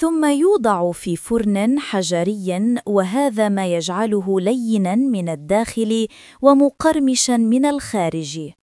ثم يوضع في فرن حجري وهذا ما يجعله لينا من الداخل ومقرمشا من الخارج.